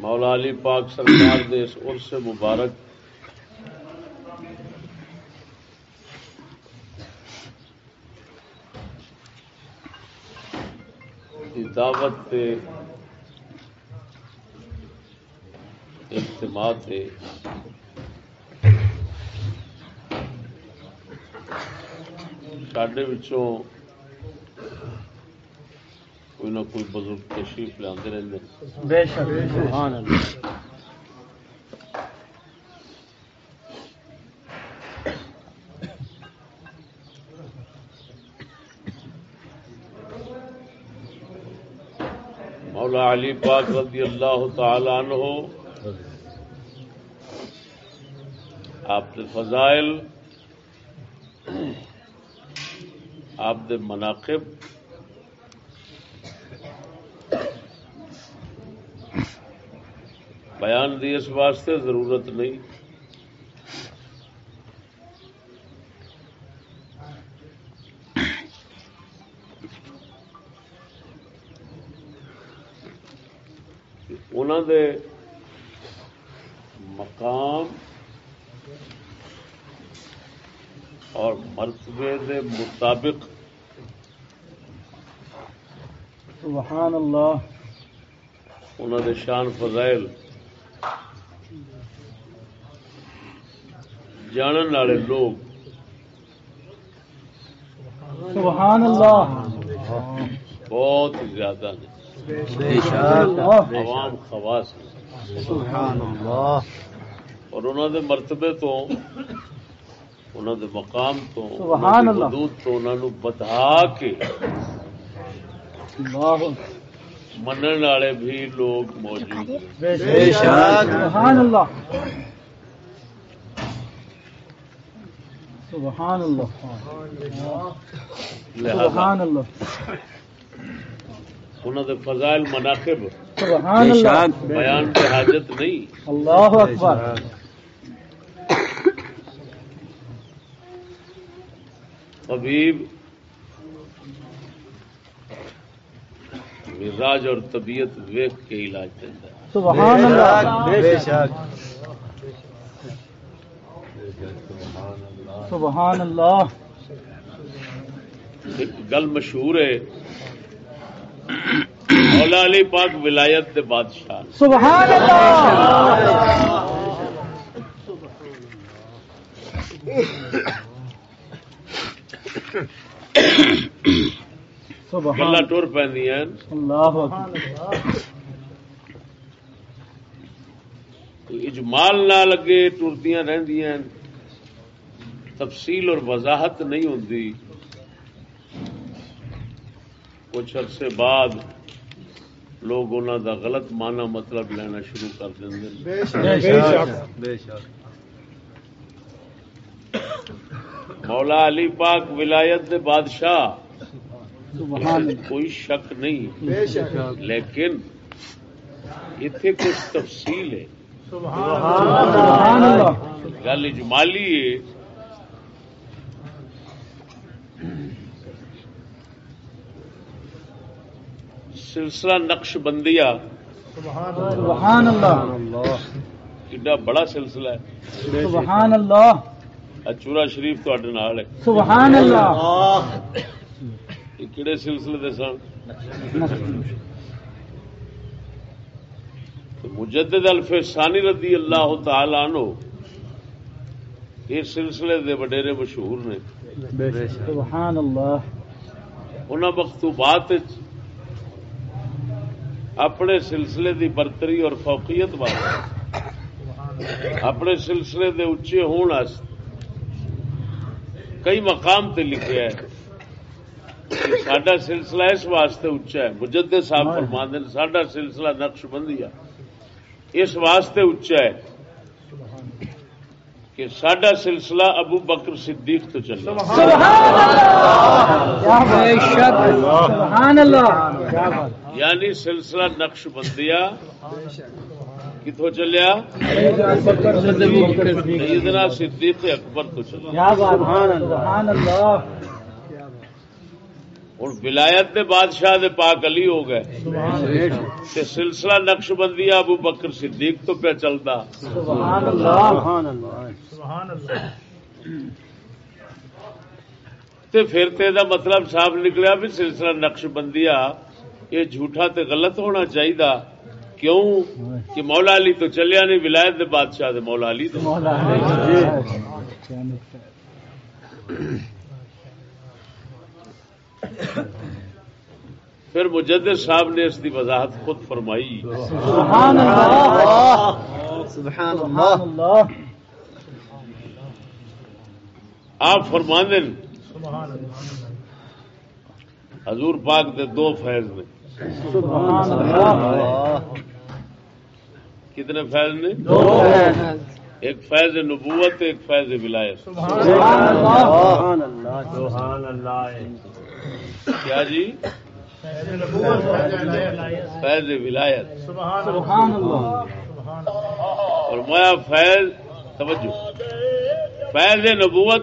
مولا علی پاک سرکار دے اس عرص مبارک کی دعوت تے اجتماع تے سڈے وچوں کوئی نہ کوئی بزرگ تشریف لے رہتے بے شک۔ سبحان اللہ۔ مولا علی پاک رضی اللہ تعالی عنہ۔ آپ کے فضائل، آپ دے مناقب بیان دی اس واسطے ضرورت نہیں۔ انہوں دے مقام اور مرتبے دے مطابق۔ سبحان اللہ۔ انہوں دے شان فضائل۔ جانن والے لوگ سبحان اللہ بہت زیادہ نے عوام خواص سبحان اللہ اور انہوں دے مرتبے تو انہوں دے مقام تو سبحان اللہ۔ حدود تو انہوں نے بتا کے اللہ منن والے بھی لوگ موجود ہیں بے شک سبحان اللہ سبحان اللہ. سبحان اللہ. انہوں دے فضائل مناقب. سبحان اللہ. بیان کی حاجت نہیں. اللہ اکبر. طبیب مزاج اور طبیعت ویخ کے علاج دیتا ہے۔ سبحان اللہ. بے شک. سبحان اللہ۔ ایک گل مشہور ہے۔ مولا علی پاک ولایت دے بادشاہ۔ سبحان اللہ۔ گلا ٹر پہ اجمال نہ لگے ٹردیاں رہندیاں تفصیل اور وضاحت نہیں ہوتی کچھ عرصے بعد لوگ انہوں دا غلط معنی مطلب لینا شروع کر دیں بے شک مولا علی پاک ولایت دے بادشاہ سبحان اللہ۔ کوئی شک نہیں۔ بے شک۔ لیکن اتے کچھ تفصیل ہے۔ سبحان اللہ۔ گل اجمالی ہے۔ سلسلہ نقش بندیا سبحان اللہ۔ ایڈا بڑا سلسلہ ہے۔ سبحان اللہ۔ چورا شریف تے نال ہے۔ سبحان اللہ۔ یہ کہڑے سلسلے دے سن؟ مجدد الفسانی رضی اللہ تعالی عنہ اس سلسلے دے وڈیرے مشہور نے۔ سبحان اللہ۔ انہاں مکتوبات اپنے سلسلے دی برتری اور فوقیت واسطے اپنے سلسلے دے اچے ہون کئی مقام تے لکھیا ہے۔ کہ ساڈا سلسلہ اس واسطے اچا ہے۔ مجدد صاحب فرماندے نے ساڈا سلسلہ نقش بندی اس واسطے اچا ہے کہ ساڈا سلسلہ ابو بکر صدیق تو شک۔ سبحان اللہ! یعنی سلسلہ نقش بندیا کتوں چلیا؟ سیدنا صدیق اکبر تو چلیا۔ سبحان اللہ۔ ہوں ولایت دے بادشاہ دے پاک علی ہو گئے۔ تے سلسلہ نقش بندی ابو بکر صدیق تو پہ چلتا سبحان اللہ۔ تے پھر تے دا مطلب صاف نکلیا بھی سلسلہ نقش بندیا یہ جھوٹا تے غلط ہونا چاہیے کیوں؟ کہ مولا علی تو چلیا نہیں ولایت دے بادشاہ دے مولا علی تو۔ مولا پھر مجدد صاحب نے اس کی وضاحت خود فرمائی۔ سبحان اللہ۔ سبحان اللہ۔ آپ فرماندن حضور پاک دے دو فیض نے۔ کتنے فیض نے؟ ایک فیض نبوت ایک فیض ولایت۔ کیا جی؟ فیض ولایت۔ اور میں فیض توجہ۔ فیض نبوت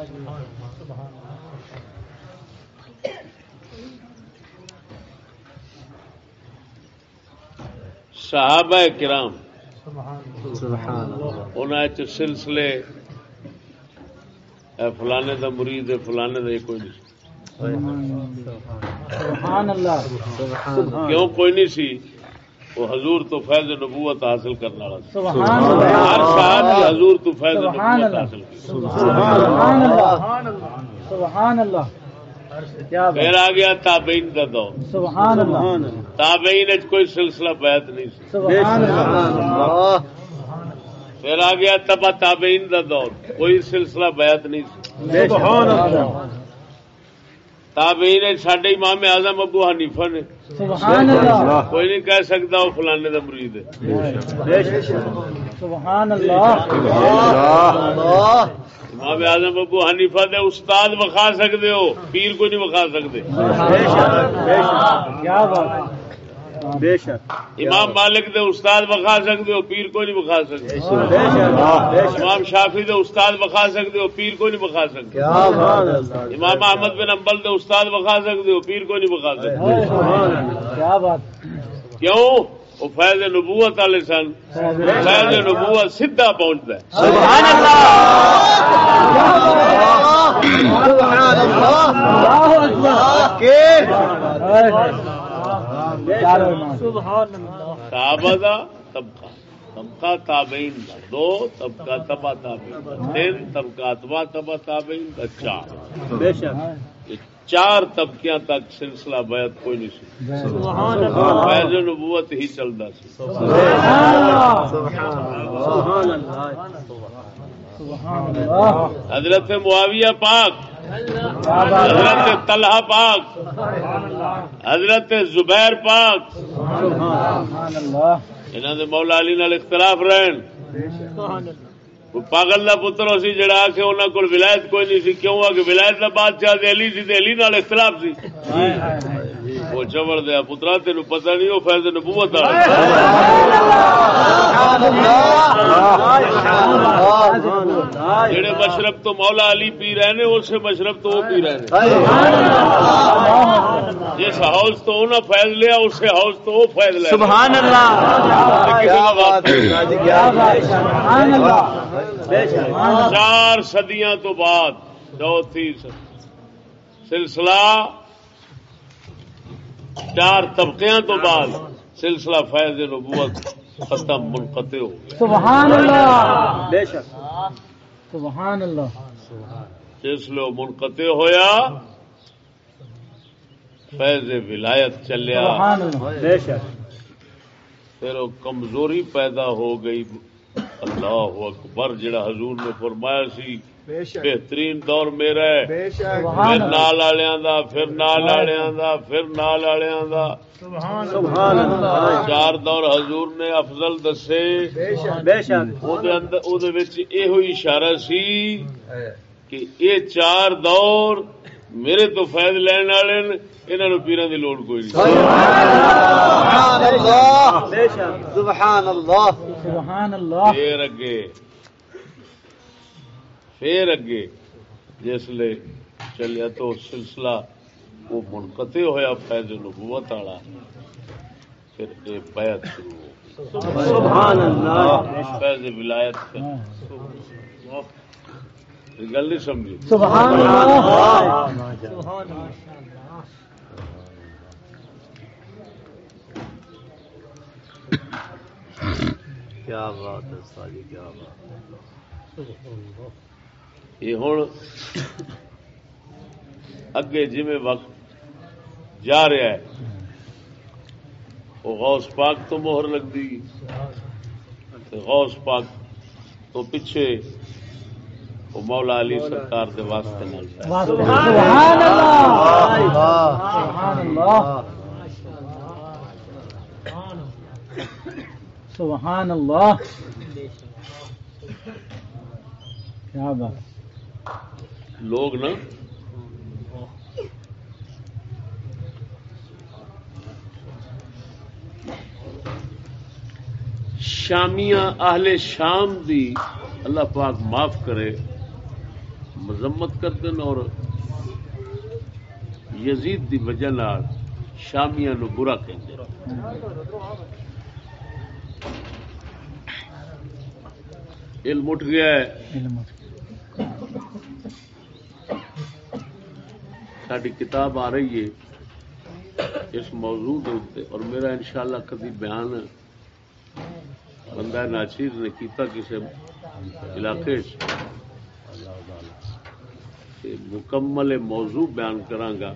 صحابہ کرام سبحان اللہ. انہیں چ سلسلے اے فلانے دا مرید ہے فلانے دا کوئی نہیں. سبحان اللہ. کیوں کوئی نہیں سی؟ وہ حضور تو فیض نبوت حاصل کرنے والا ہر صاحب حضور تو فیض سبحان نبوت اللہ. حاصل سبحان اللہ. سبحان اللہ. کیا بات. پھر آ گیا تابعین کا دور. سبحان اللہ. تابعین اچ کوئی سلسلہ بیعت نہیں سی۔ سبحان اللہ۔ پھر آ گیا تبا تابعین کا دور کوئی سلسلہ بیعت نہیں سی۔ سبحان اللہ۔ تابعین سڈے امام اعظم ابو حنیفہ نے۔ سبحان اللہ۔ کوئی نہیں کہہ سکتا وہ فلانے کا مرید ہے۔ سبحان اللہ۔ امام اعظم ابو حنیفہ دے استاد وکھا سکتے ہو پیر کو نہیں وکھا سکتے امام مالک دے استاد وکھا سکتے ہو پیر کو نہیں وکھا سکتے امام شافی دے استاد وکھا سکتے ہو پیر کو نہیں وکھا سکتے امام احمد بن امبل دے استاد وکھا سکتے ہو پیر کو نہیں وکھا سکتے کیا بات۔ کیوں؟ وہ فیض نبوت والے سن فیض نبوت سیدھا پہنچتا صحابہ دا طبقہ طبقہ تابعین دا دو طبقہ تبا تابعین تین طبقہ اتبا تبا تابعین دا چار۔ چار طبقیاں تک سلسلہ بیعت کوئی نہیں سی نبوت ہی چلتا حضرت معاویہ پاک حضرت طلحہ پاک حضرت زبیر پاک۔ انہوں نے مولا علی نال اختلاف رہن۔ پاگل کا پتر ہو سی جڑا کہ انہوں کو ولایت کوئی نہیں سی، کیوں؟ آ کہ ولایت کا بادشاہ دہلی سی، دہلی نال اختلاف سی۔ وہ چوڑ دیا پترا تین پتہ نہیں وہ فیض نبوت جڑے مشرب تو مولا علی پی رہے نے اسے مشرب تو وہ پی رہے نے۔ جس ہاؤس تو انہیں فیض لیا اسے ہاؤس تو وہ فیض لیا۔ سبحان اللہ۔ کسی کا بات نہیں۔ سبحان اللہ۔ بے شک چار صدیاں تو بعد چوتھی سلسلہ چار طبقیاں تو بعد سلسلہ فیض نبوت ختم منقطع ہو گیا۔ سبحان اللہ۔ بے شک۔ سبحان اللہ۔ جس لو منقطع ہویا۔ فیض ولایت چلیا۔ سبحان اللہ۔ بے شک۔ پھر وہ کمزوری پیدا ہو گئی۔ اللہ اکبر جڑا حضور نے فرمایا سی بہترین دور میرا ہے۔ بے شک۔ پھر نال والےاں دا پھر نال والےاں دا پھر نال والےاں دا۔ سبحان اللہ۔ چار دور حضور نے افضل دسے۔ بے شک۔ بے شک۔ او دے اندر او دے وچ ایہو ہی اشارہ سی کہ یہ چار دور میرے تو فائد لین والے انہاں نو پیراں دی لوڑ کوئی نہیں۔ سبحان اللہ۔ بے شک سبحان اللہ۔ سبحان اللہ۔ پھر اگے۔ پھر اگے جس لے چلیا تو سلسلہ وہ منقطع ہویا فیض نبوت والا پھر اے بیعت شروع ہو سبحان اللہ۔ فیض ولایت پھر یہ گل نہیں سمجھی۔ سبحان اللہ۔ کیا بات ہے ساجی کیا بات یہ ہوں اگے جی وقت جا رہا ہے، وہ غوث پاک تو مہر لگتی غوث پاک تو پیچھے، وہ مولا علی سرکار دے واسطے سبحان اللہ۔ کیا بات۔ لوگ نا شامیاں اہل شام دی اللہ پاک معاف کرے، مذمت کرتے ہیں اور یزید دی وجہ نال شامیاں نو برا کہتے ہیں علم اٹھ گیا ہے۔ ساری کتاب آ رہی ہے اس موضوع اتنے اور میرا انشاءاللہ کبھی بیان بندہ ناچیر نے کیتا کسی علاقے مکمل موضوع بیان کرانگا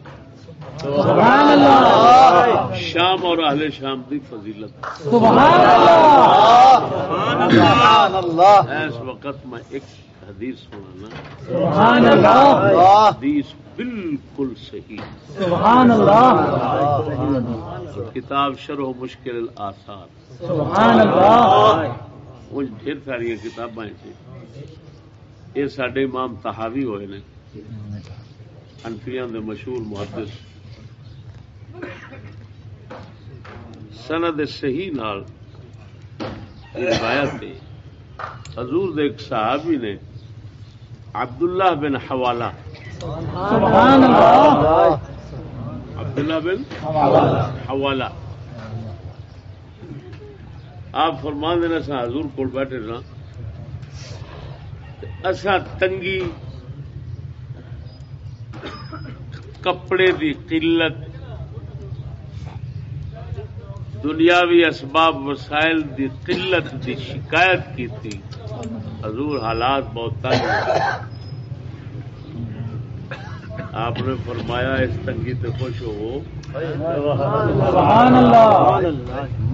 سبحان اللہ! شام اور اہل شام دی فضیلت۔ سبحان اللہ! سبحان اللہ! اس وقت میں ایک حدیث سنانا۔ سبحان اللہ حدیث بالکل صحیح۔ سبحان اللہ کتاب شرح مشکل الآثار۔ سبحان اللہ وہ ڈھیر ساری کتاباں سے یہ سڈے امام تحاوی ہوئے نے۔ انفیاں دے مشہور محدث۔ سند صحیح نال روایت حضور دے ایک صحابی نے عبداللہ بن حوالہ۔ سبحان اللہ۔ عبداللہ بن حوالہ۔ آپ فرمان دینا سا حضور کو بیٹھے سا اصا تنگی کپڑے دی قلت دنیاوی اسباب وسائل دی قلت دی شکایت کی تھی۔ حضور حالات بہت تنگ۔ آپ نے فرمایا اس تنگی تے خوش ہو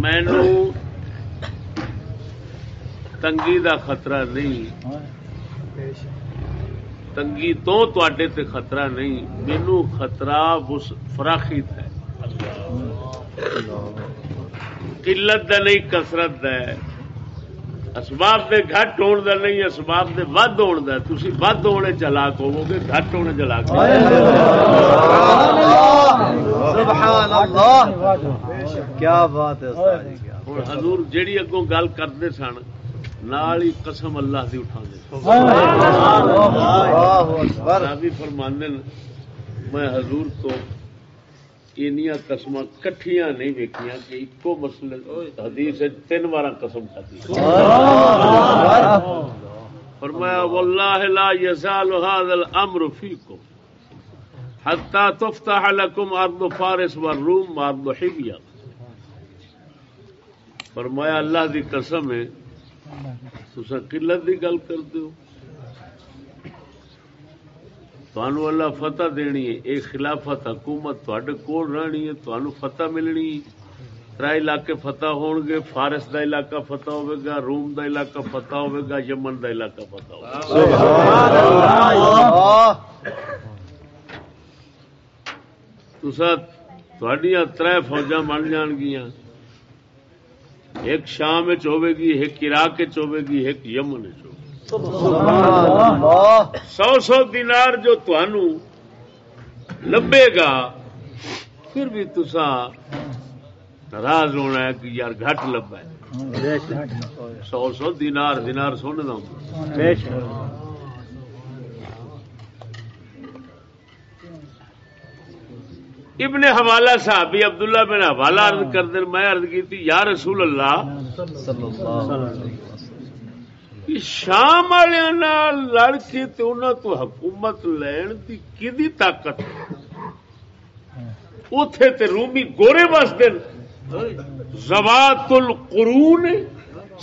مینو تنگی دا خطرہ نہیں۔ تنگی تو تے خطرہ نہیں۔ مینو خطرہ فراخی ہے۔ قلت دا نہیں کسرت ہے۔ اسباب دے گھٹ ہون دا نہیں اسباب دے ود ہون دا تسی ود ہونے چلاک ہوو گے گھٹ ہونے چلاک۔ سبحان اللہ۔ کیا بات ہے ہن حضور جیڑی اگوں گل کرتے سن نال ہی قسم اللہ دی اٹھا دے اللہ۔ اکبر راوی فرماندے میں حضور تو اینیاں قسم کٹھیاں نہیں ویکھیاں کہ ایکو مسئلے حدیث تین بار قسم کھدی فرمایا واللہ لا یزال هذا الامر فیکم حتى تفتح لكم ارض فارس والروم فرمایا اللہ دی قسم ہے تسا قلت دی گل کرتے ہو۔ تھانو اللہ فتح دینی ہے ایک خلافت حکومت تھوڑے کول رہنی ہے تھانو فتح ملنی ہے تر علاقے فتح ہون گے فارس دا علاقہ فتح ہوے گا روم دا علاقہ فتح ہوے گا یمن دا علاقہ فتح ہوے گا سبحان ہوگا تسا تھوڑیاں تر فوجاں بن جان گیاں ایک شام وچ ہوے گی ایک عراق وچ ہوے گی ایک یمن ہوے گی سو سو دینار جو تنوع لبے گا، پھر بھی تسا ناراض ہونا ہے کہ یار گھٹ لبا ہے۔ سو سو دینار دینار سونے دا ابن حوالہ صحابی عبداللہ بن حوالہ عرض کر دیں میں عرض کی تھی، یا رسول اللہ کہ شام والے لڑ کے تو انہوں تو حکومت لین دی کی طاقت؟ اتے تے رومی گورے وستے زوات القرون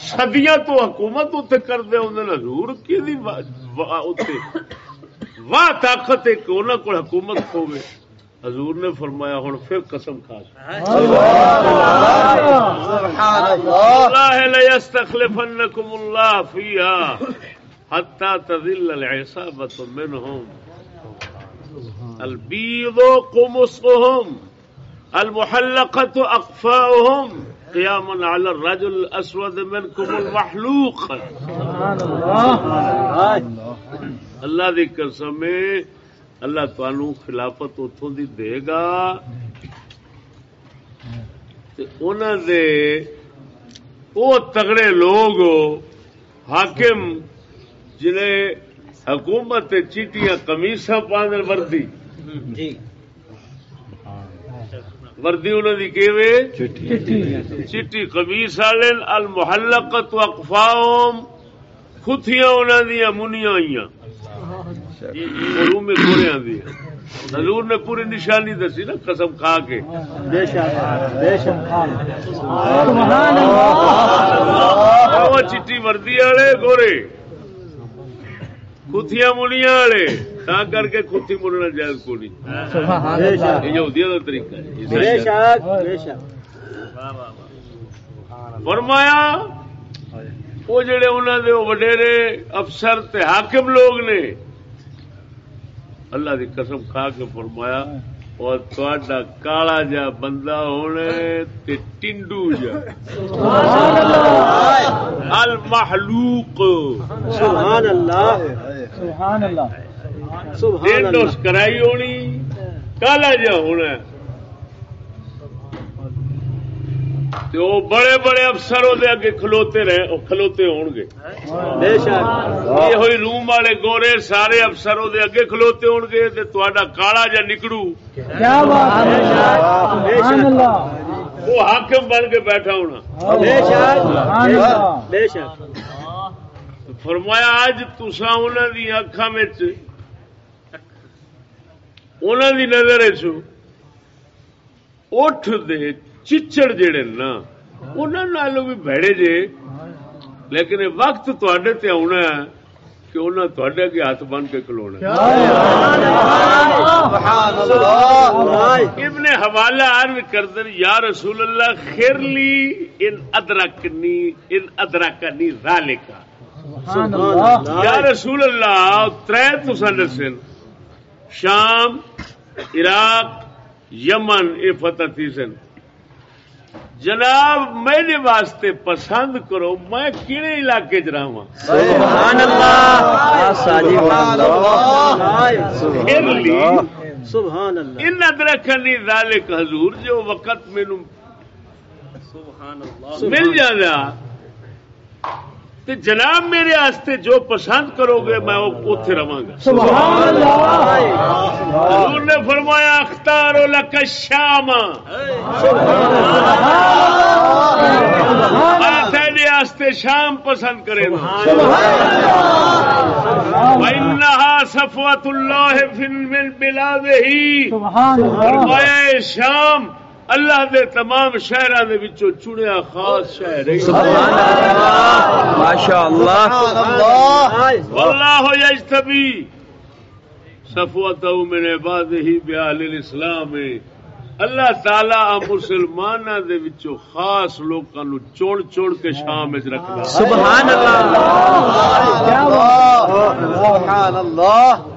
صدیاں تو حکومت اتنے کرتے ہوں حضور کی واہ طاقت ہے کہ انہوں کو حکومت ہوگی حضور نے فرمایا ہوں پھر قسم کھا يستخلفنكم الله فيها حتى تذل العصابة منهم البيض قمصهم المحلقة أقفاؤهم قياما على الرجل الأسود منكم المحلوق۔ اللہ۔ دی قسم اللہ تنوع خلافت اتوں دی دے گا۔ دے وہ تگڑے لوگ حاکم جنہیں حکومت چیٹیاں کمیسا پاندن وردی۔ جی۔ وردی انہوں دی کیوے؟ چیٹی کمیس والے المحلقت اقفاؤم خطیاں انہوں دیا منیاں حضور نے پوری نشانی دسی نا قسم کھا کے۔ وہ چٹی وردی والے گورے کتیاں منیا والے۔ تا کر کے کتی مڑنا جائز کو نہیں کا طریقہ فرمایا وہ جڑے انہوں نے وڈیرے افسر تے حاکم لوگ نے اللہ دی قسم کھا کے فرمایا اور تا کالا جا بندہ ہونے تے ٹنڈو جا۔ المحلوق۔ سبحان اللہ۔ سبحان اللہ۔ سبحان اللہ۔ کرائی ہونی کالا جا ہونا۔ تے وہ بڑے بڑے افسر وہ اگے کھلوتے رہے کھلوتے ہون گے۔ بے شک۔ یہ ہوئی روم والے گورے سارے افسر وہ اگے کھلوتے ہون گے تے تہاڈا کالا جا نکڑو۔ کیا بات ہے؟ سبحان اللہ۔ وہ حاکم بن کے بیٹھا ہونا۔ بے شک۔ سبحان اللہ۔ بے شک۔ فرمایا اج تسا دی اکھاں وچ انہوں دی نظر چ اٹھ دے چچڑ جڑے نا انہوں نالوں بھی بھڑے جے۔ لیکن وقت تے تے آنا ہے کہ انہوں تے اگے ہاتھ بن کے کھلونا ابن حوالہ عرض کردن یا رسول اللہ خیرلی ان ادرکنی ان ادرکنی ذالکا۔ سبحان اللہ۔ یا رسول اللہ ترے تسا دسن شام عراق یمن اے فتح تھی سن۔ جناب میرے واسطے پسند کرو میں کہڑے علاقے چ رہا سبحان اللہ سبحان اللہ۔ سبحان اللہ ان ادرک نہیں ذالک حضور جو وقت مینو مل جانا تے جناب میرے واسطے جو پسند کرو گے میں اتے رہا اللہ! حضور نے فرمایا اختار لک الشام۔ میں تیرے واسطے شام پسند کرے گا۔ وَإِنَّهَا صَفْوَةُ اللَّهِ فِي الْبِلَادِهِ سبحان اللہ! فرمایا شام اللہ دے تمام شہراں دے وچوں چنیا خاص شہر ہے۔ ماشاء اللہ واللہ یجتبی صفوته من عباده بأهل الاسلام۔ اللہ تعالی مسلمانوں دے وچوں خاص لوکاں نو چون چون کے شام وچ رکھدا سبحان اللہ۔ سبحان اللہ۔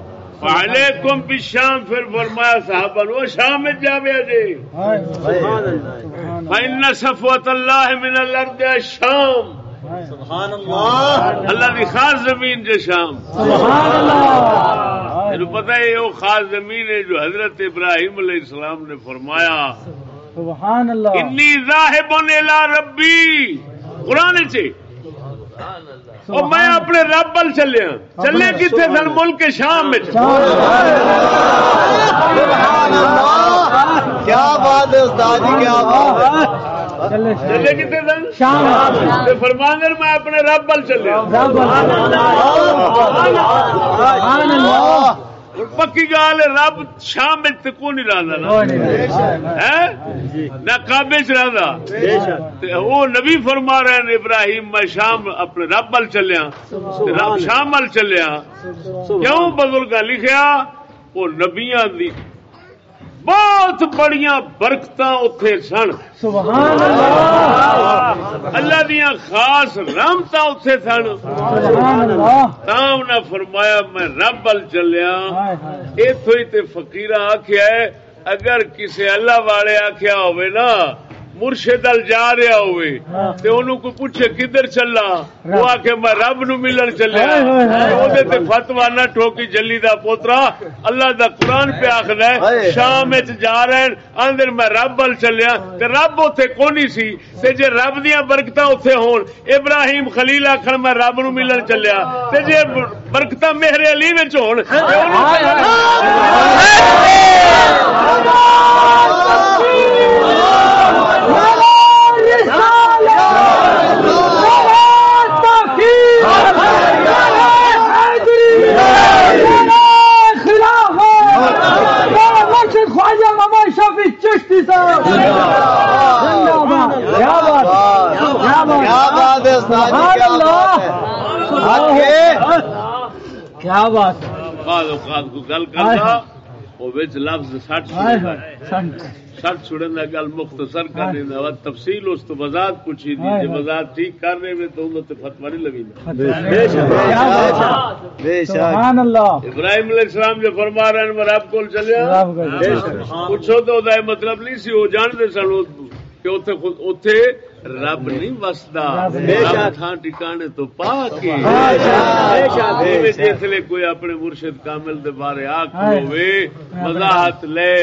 وعلیکم بالشام پھر فرمایا صحابہ نو شام وچ جاوے جی۔ سبحان اللہ فإن صفوت اللہ من الارض الشام۔ سبحان اللہ۔ اللہ دی خاص زمین جو شام۔ سبحان اللہ۔ پتہ ہے وہ خاص زمین ہے جو حضرت ابراہیم علیہ السلام نے فرمایا۔ سبحان اللہ۔ انی ذاہب الی ربی۔ قرآن چ اور میں اپنے رب بل چلیا چلے کتنے سن ملک شام میں؟ کیا بات ہے استاد جی کیا بات چلے چلے کتنے سن شام۔ فرماندر میں اپنے رب بل چلیا پکی گال ہے رب شام تے کو نہیں نہ چ تے وہ نبی فرما رہے ہیں ابراہیم میں شام اپنے رب بل چلیا۔ رب شام بل چلیا۔ کیوں بزرگ لکھیا؟ وہ نبیاں دی بہت بڑیاں برکت اتے سن۔ اللہ۔ دیا خاص رحمت اتے سن۔ تام نہ فرمایا میں رب بل چلیا۔ اتو ہی تے فقیر آخیا اگر کسی اللہ والے آخیا ہوئے نا مرشد ال جا رہا ہوئے تے انہوں کو پوچھے کدھر چلا؟ وہ آخے میں رب نو ملن چلیا ہائے ہائے ہائے۔ وہ دے تے فتوا نہ ٹھوکی جلی دا پوترا۔ اللہ دا قرآن پہ آخر ہے۔ شام وچ جا رہے اندر میں رب ول چلیا۔ تے رب اوتھے کونی سی؟ تے جے رب دیاں برکتاں اوتھے ہون ابراہیم خلیل آخر میں رب نو ملن چلیا۔ تے جے برکتاں مہر علی وچ ہون تے انہوں خواجہ ماما شفیع چشتی صاحب زندہ باد کیا بات ہے کیا بات کیا بات ہے استاد جی کیا بات ہے آگے کیا بات بعض اوقات کو گل کرنا وہ وچ لفظ سٹ سن- سٹ چھڑن دا گل مختصر کر دینا وا۔ تفصیل اس تو وضاحت پوچھی دی۔ ہائے جے۔ وضاحت ٹھیک کر رہے میں تو انہوں تے فتوا نہیں لگی بے شک۔ کیا بات ہے؟ بے شک۔ سبحان اللہ۔ ابراہیم علیہ السلام جو فرما رہے ہیں رب کول چلیا بے شک۔ پوچھو تو دا مطلب نہیں سی وہ جانتے سن وہ کہ اوتھے خود اوتھے رب نہیں وسدا بے شک۔ تھاں ٹھکانے تو پا کے بے شک۔ جس لے کوئی اپنے مرشد کامل دے بارے آخ ہائے۔ ہوئے وضاحت لے۔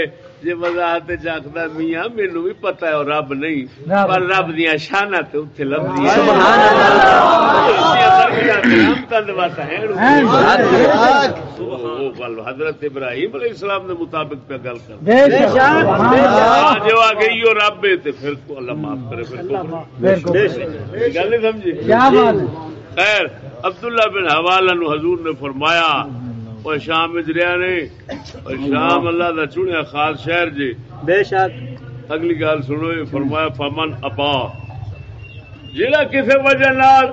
جی وضاحت چکھتا میاں مینو بھی پتا ہے رب نہیں۔ پر رب دیا شانہ تے اتنے لبھی سبحان حضرت ابراہیم علیہ السلام نے مطابق پہ گل کر۔ جو آ گئی وہ رب ہے تے پھر کو اللہ معاف کرے پھر کو بالکل گل نہیں سمجھی؟ کیا بات ہے؟ خیر عبداللہ بن حوالہ نو حضور نے فرمایا وہ شام اجریا نے اور شام اللہ۔ دا چنیا خاص شہر جی۔ بے شک۔ اگلی گل سنو فرمایا فمن ابا جہاں کسی وجہ نال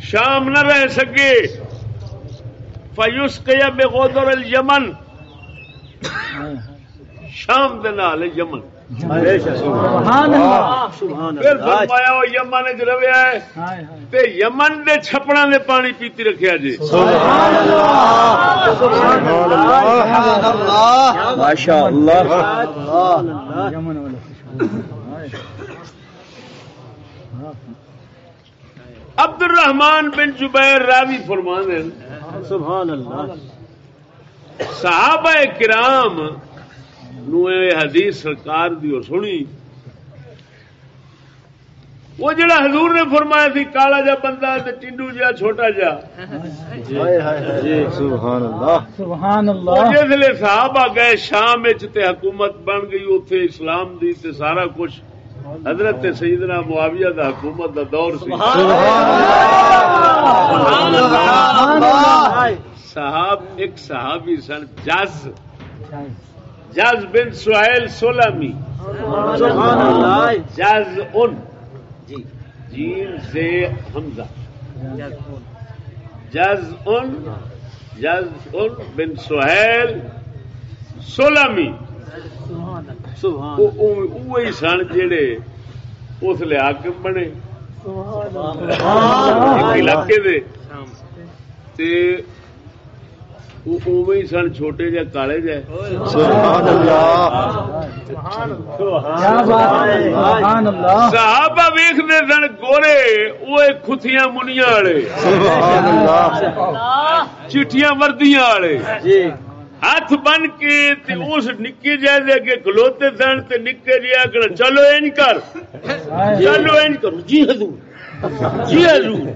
شام نہ رہ سکے فیوس کیا بے غدر الیمن۔ شام دے نال یمن۔ بے شک سبحان اللہ۔ سبحان پھر اللہ فرمایا وہ یمن چ رویا ہے ہائے ہائے۔ تے یمن دے چھپڑا دے پانی پیتی رکھیا جی۔ سبحان اللہ۔ سبحان اللہ سبحان اللہ ماشاء اللہ یمن والا عبد الرحمان بن جبیر راوی فرمان سبحان اللہ۔ صحابہ کرام نو حدیث سرکار دی اور سنی۔ وہ جڑا حضور نے فرمایا تھی کالا جا بندہ تے ٹنڈو جا چھوٹا جا۔ جی۔ سبحان اللہ۔ سبحان وہ اللہ جس لے صحابہ گئے شام وچ تے حکومت بن گئی اوتھے اسلام دی تے سارا کچھ۔ حضرت سیدنا معاویہ دا حکومت دا دور سی۔ صحاب ایک صحابی سن جز۔ جز بن سہیل سولمی جز ان جیم سے حمزہ۔ جز ان جز ان بن سہیل سولمی وہی سن جڑے اس لیا کے بنے۔ علاقے سن چھوٹے جہ کالے جہاں ویختے سن گورے وہ کھتیاں منیا والے چٹیاں وردیاں والے ہاتھ بن کے اس نکی جائے دے کے کھلوتے سن تو نکے جیا کر چلو ان کر چلو ان کر جی حضور جی حضور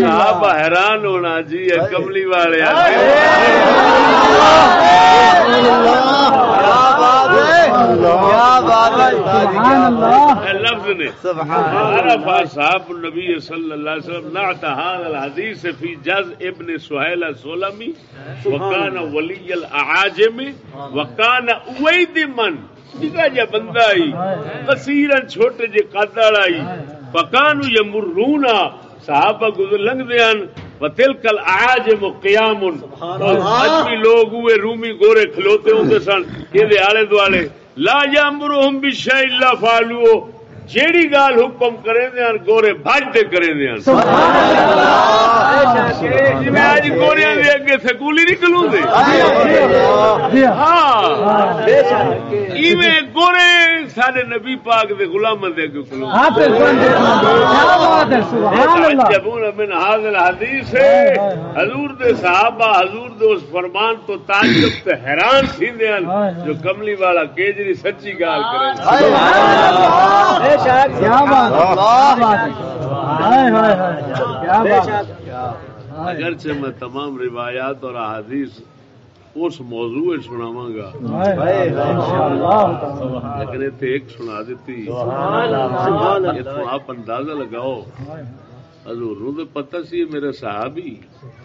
صاحب حیران ہونا جی کملی والے کیا بات ہے؟ سبحان اللہ۔ لفظ نے۔ سبحان عرف اصحاب النبی صلی اللہ علیہ وسلم نعت هذا الحدیث فی جز ابن سہیل السلمی وکان ولی الاعاجم وکان اوید من۔ نگا جا بندہ آئی کثیرن چھوٹے جے قد والا آئی فکانو یمرونا صحابہ گزر لنگ دیان وتلک الاعاجم قیام اجمی لوگ ہوئے رومی گورے کھلوتے ہوندے سن۔ یہ آلے دوالے۔ لا یامرہم بشیء الا فعلوه. جیڑی گال حکم کرے دیاں گورے بھجتے کرے دیاں جی میں آج گوریاں دے اگے سکولی نہیں کلوں دے ہاں۔ ایویں گورے سارے نبی پاک دے غلام دے اگے کلوں ہاں پھر کون دے؟ کیا بات ہے؟ سبحان اللہ۔ جبون من حاضر حدیث ہے۔ حضور دے صحابہ حضور دے اس فرمان تو تعجب تے حیران تھی دیاں جو کملی والا کیجری سچی گال کرے۔ کیا بات ہے؟ کیا بات ہے؟ ہائے ہائے ہائے۔ کیا بات ہے؟ اگرچہ میں تمام روایات اور احادیث اس موضوع سناواں گا۔ لیکن اتنے ایک سنا دیتی یہ آپ اندازہ لگاؤ۔ حضور نو تو پتہ سی یہ میرے صحابی؟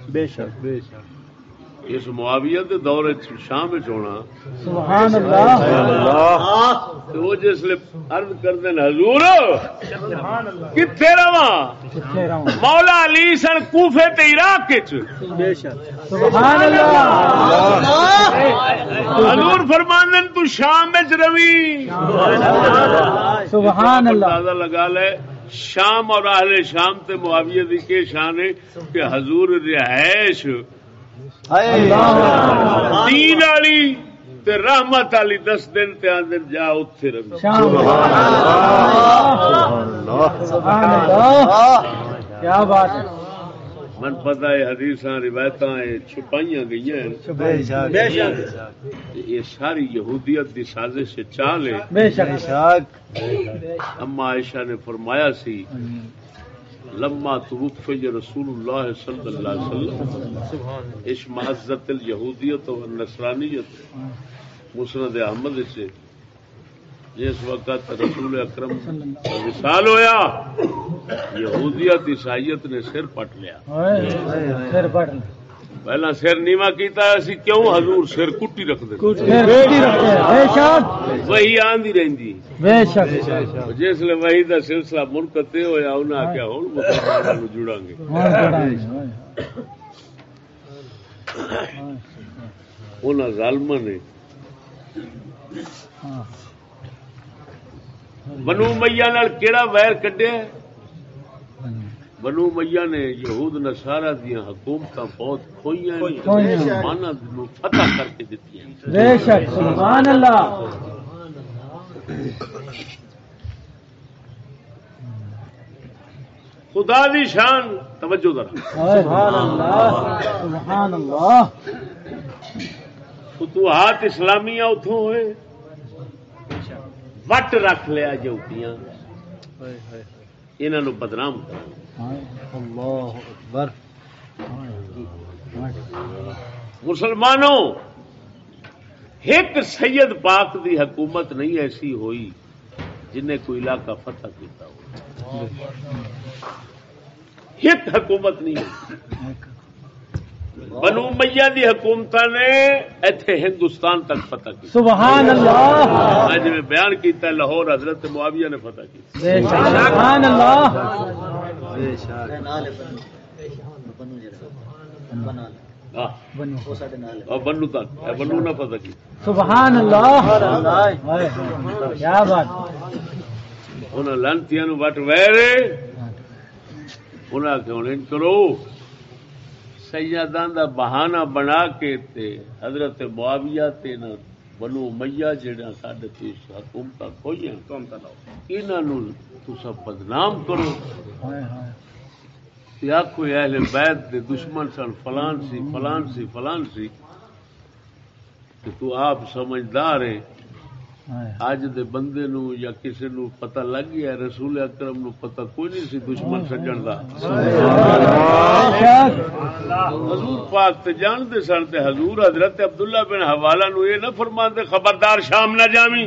بے شک بے شک۔ اس معاویہ دے دور وچ شام وچ ہونا۔ سبحان اللہ۔ وہ جس لے عرض کردے نے حضور کتھے کتنے رہوں مولا علی سن کوفے تے عراق وچ۔ بے شک۔ سبحان اللہ۔ حضور فرماندن تو شام وچ روی۔ سبحان اللہ۔ اندازہ لگا لے شام اور اہل شام تے معاویہ دی کے شان ہے کہ حضور رہائش دین والی تے رحمت والی دس دن تے آندن جا سبحان اللہ کیا بات ہے؟ من پتا ہے حدیث روایت چھپائیاں گئی ہیں۔ بے شک۔ یہ ساری یہودیت دی سازش سے چال ہے بے شک۔ اما عائشہ نے فرمایا سی لما توف رسول اللہ صلی اللہ علیہ وسلم، اس معذت الیہودیت اور النصرانیت مسند احمد سے، جس وقت رسول اکرم وصال ہویا، یہودیت عیسائیت نے سر پٹ لیا۔ سر پٹ لیا۔ پہلا سر نیوا کیتا اسی کیوں حضور سر کٹی رکھ دے وہی آندی رہندی بے شک جس لیے وہی دا سلسلہ منقطع ہویا انہاں آخیا ہن مسلماناں نو جڑاں گے ہاں،۔ انہاں ظالماں نے۔ بنو میاں نال کیڑا ویر کڈیا؟ بنو میاں نے یہود نصارا دیا حکومت بہت نو فتح کر کے دتی ہیں۔ بے شک سبحان اللہ۔ خدا دی شان توجہ ذرا۔ سبحان اللہ سبحان اللہ۔ فتوحات اسلامیہ اتوں ہوئے۔ وٹ رکھ لیا جوٹیاں انہاں نو بدنام کر اللہ اکبر۔ مسلمانوں ایک سید پاک دی حکومت نہیں ایسی ہوئی جن نے کوئی علاقہ فتح کیتا ہو۔ ایک حکومت نہیں ہوئی۔ بنو میاں دی حکومت نے ایتھے ہندوستان تک فتح کی سبحان اللہ۔ میں جی بیان کیتا ہے لاہور حضرت معاویہ نے فتح کی سبحان اللہ۔ ہاں۔ بنو۔ اور بنو تک۔ اے بنو نہ پتہ کی۔ سبحان اللہ۔ ہائے، کیا بات۔ انہاں لانتیاں نو وٹ ویرے۔ انہاں کہ ہن انج کرو سیاداں دا بہانہ بنا کے تے حضرت معاویہ تے نہ بنو امیہ جڑا ساڈے حکومت انہاں نو بدنام کرو۔ ہائے ہائے۔ تے آکھو اہل بیت دے دشمن سن فلان سی فلان سی فلان سی۔ کہ تو آپ سمجھدار ہے اج دے بندے نو یا کسی نو پتہ لگ گیا رسول اکرم نو پتہ کوئی نہیں سی دشمن سجن دا۔ حضور پاک تے جان دے سن تے حضور حضرت عبداللہ بن حوالہ نو یہ نہ فرمان دے خبردار شام نہ جامی۔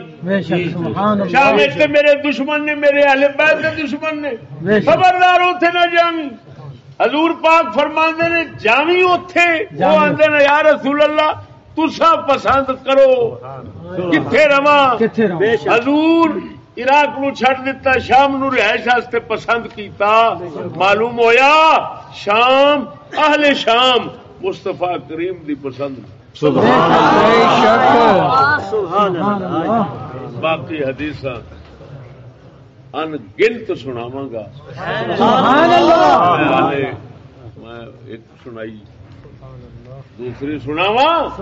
شام تے میرے دشمن نے میرے اہل بیت دے دشمن نے۔ خبردار اوتھے نہ جامی۔ حضور پاک فرماندے نے جامی اوتھے۔ جامی۔ آندے نے یا رسول اللہ تسا پسند کرو. کتھے رواں؟ کتنے رہو حضور عراق نو چھڈ دیتا شام نو رہائش واسطے پسند کیتا. معلوم ہویا شام اہل شام مصطفیٰ کریم دی پسند. سبحان اللہ. باقی حدیث ان گنت سناواں گا. میں ایک سنائی دوسری اللہ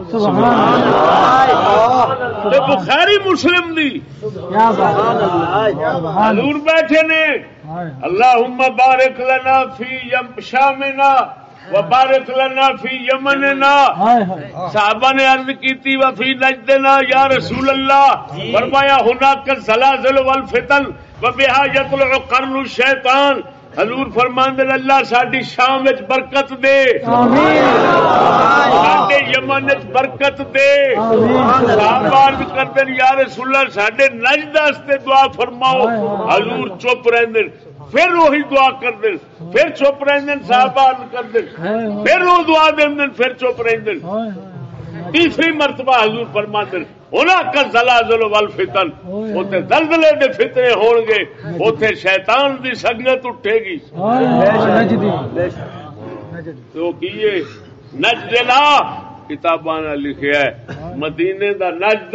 تے بخاری مسلم دی۔ حضور بیٹھے نے۔ اللهم بارک لنا فی یم شامنا و بارک لنا فی یمننا۔ ہائے صحابہ نے عرض کیتی و فی نجدنا یا رسول اللہ فرمایا هناك الزلازل والفتن و بها يطلع قرن الشیطان حضور فرماندے نے اللہ ساڈی شام برکت دے۔ ساڈے یمن برکت دے۔ عرض کرتے یا رسول اللہ ساڈے نجد واسطے دعا فرماؤ۔ حضور چپ رہندے پھر وہی دعا کر دیں پھر چپ رہندے صحابہ عرض کر دیں پھر وہ دعا دیں پھر چپ رہندے ہائے ہائے۔ تیسری مرتبہ حضور فرماتے ہیں ہونا کر زلازل والفتن اوتے زلزلے دے فتنے ہون گے اوتے شیطان دی سگنت اٹھے گی۔ تو کیے نجد لا کتاباں نے لکھیا ہے مدینے دا نجد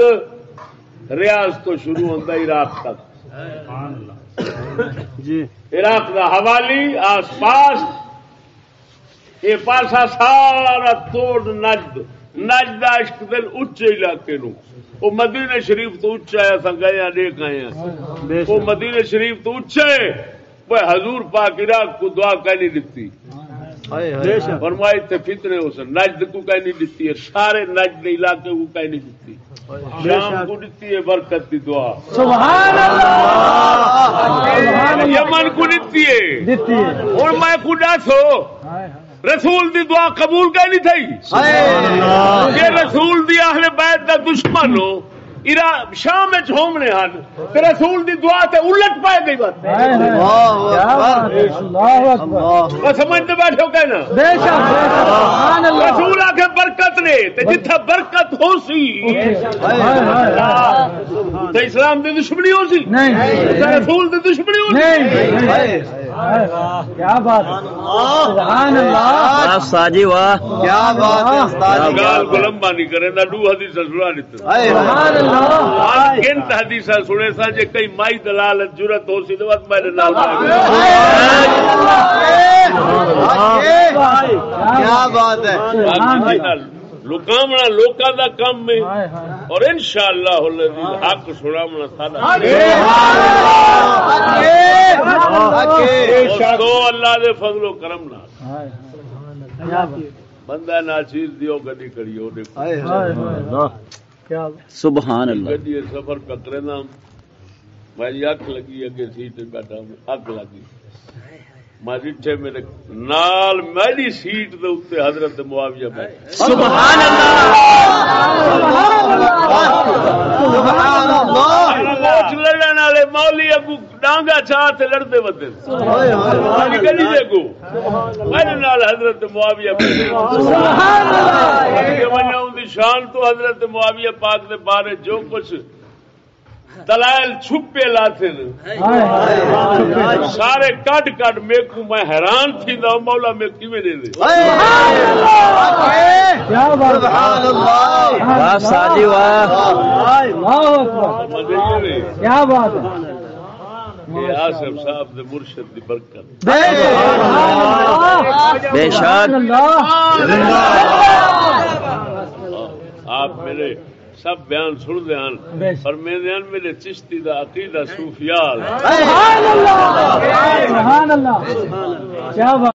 ریاض تو شروع ہوتا عراق تک۔ جی۔ عراق دا حوالی آس پاس یہ پاسا سارا توڑ نجد۔ نجد عشق دل اچے علاقے نو۔ وہ مدینے شریف تو اچا ہے گئے ہیں دیکھ آئے ہیں۔ وہ شک۔ مدینے شریف تو اچے وہ حضور پاک عراق کو دعا کہہ نہیں دیتی۔ بے شک۔ فرمائی تے فتنے ہو سن۔ نجد کو کہیں نہیں دیتی ہے سارے نجد علاقے کو کہیں نہیں دیتی۔ شام کو دیتی ہے برکت دی دعا۔ سبحان اللہ۔ سبحان اللہ یمن کو دیتی ہے۔ اور میں کو ہائے۔ رسول دی دعا قبول کہیں نہیں تھی یہ رسول دی اہل بیت دا دشمن ہو۔ شام ہومنے ہن۔ تے رسول دی دعا تے الٹ پائے گئی بات اللہ سمجھتے بیٹھو کہنا۔ بے شک رسول آ کے برکت نے تے جتھا برکت ہو سی۔ ہائے ہائے۔ تے اسلام دی دشمنی ہو سی۔ نہیں۔ تے رسول دی دشمنی ہو سی۔ نہیں۔ کیا بات ہے۔ سبحان اللہ۔ ساجی واہ۔ کیا بات ہے استاد گال کو لمبا نہیں کرے نہ دو حدیث سنا نہیں ہائے۔ سبحان اللہ۔ گنت حدیث سنے سا جے کئی مائی دلال جرت ہو سی تو میرے نال کیا بات ہے؟ لکامنا لوکاں دا کم میں ہائے ہائے اور انشاءاللہ الذی حق سنامنا اللہ دے فضل و کرم بات بندہ ناچیز دیو ہو دیکھو۔ کیا سبحان اللہ۔ گڈی سفر پکڑے نا میری اک لگی اگے سیٹ تے بیٹھا اک لگی۔ میں ڈٹھے میرے نال میری سیٹ دے اوتے حضرت معاویہ بیٹھے۔ سبحان اللہ۔ سبحان اللہ۔ موچ لڑن والے مولی اگو ڈانگا چاہ تے لڑدے ودے۔ ہائے ہائے میری گلی دے کو میرے نال حضرت معاویہ بیٹھے۔ سبحان اللہ۔ شان تو حضرت معاویہ پاک دے بارے جو کچھ دلائل چھپے لاتے سارے کٹ کٹ میرے کو میں حیران تھی دا مولا میں کیویں دے دے؟ سبحان اللہ۔ واہ ساجی واہ؟ کیا بات ہے آصف صاحب دے مرشد دی برکت۔ بے شک۔ آپ میرے سب بیان سن شک۔ پر میں میرے چشتی دا عقیدہ صوفیال سبحان اللہ! سبحان اللہ! کیا بات!